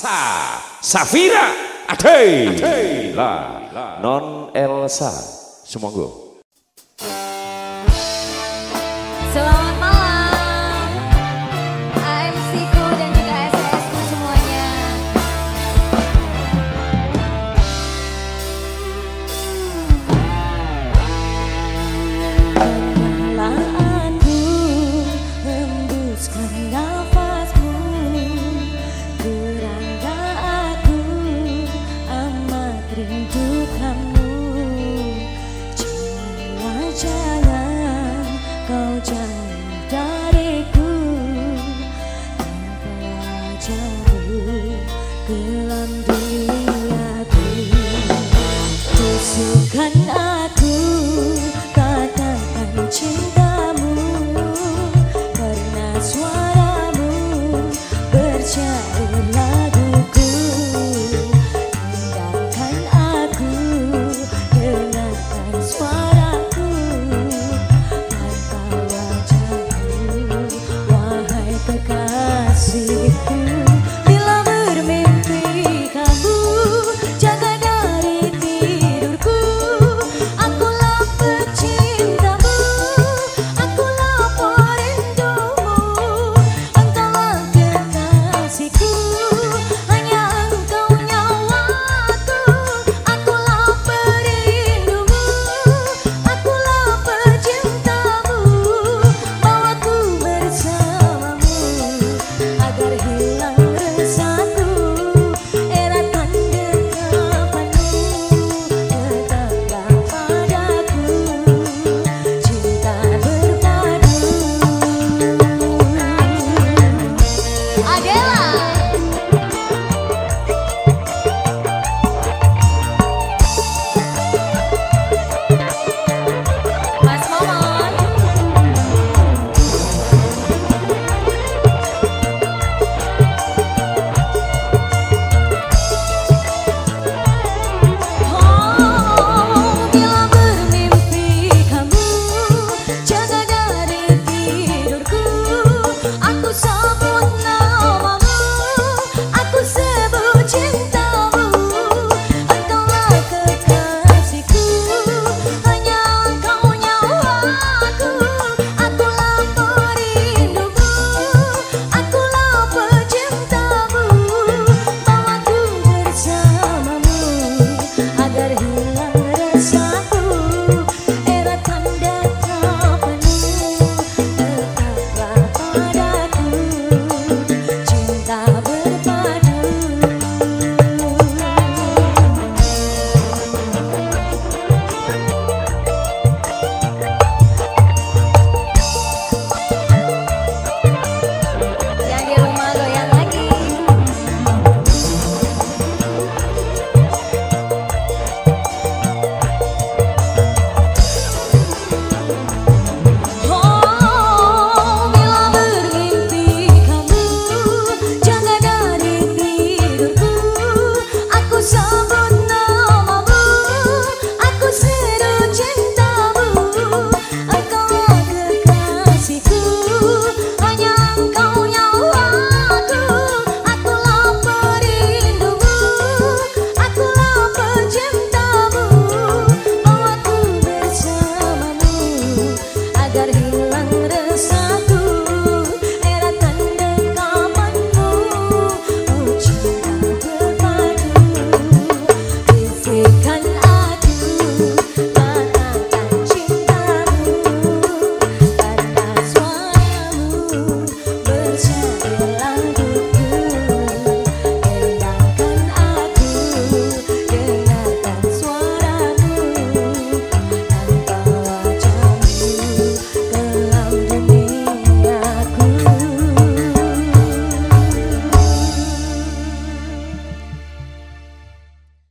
Sa Safira Ade lah non Elsa. Semoga Selamat Jangan-jangan kau jauh dariku. Tanpa jauh dalam duniaku Tusukan aku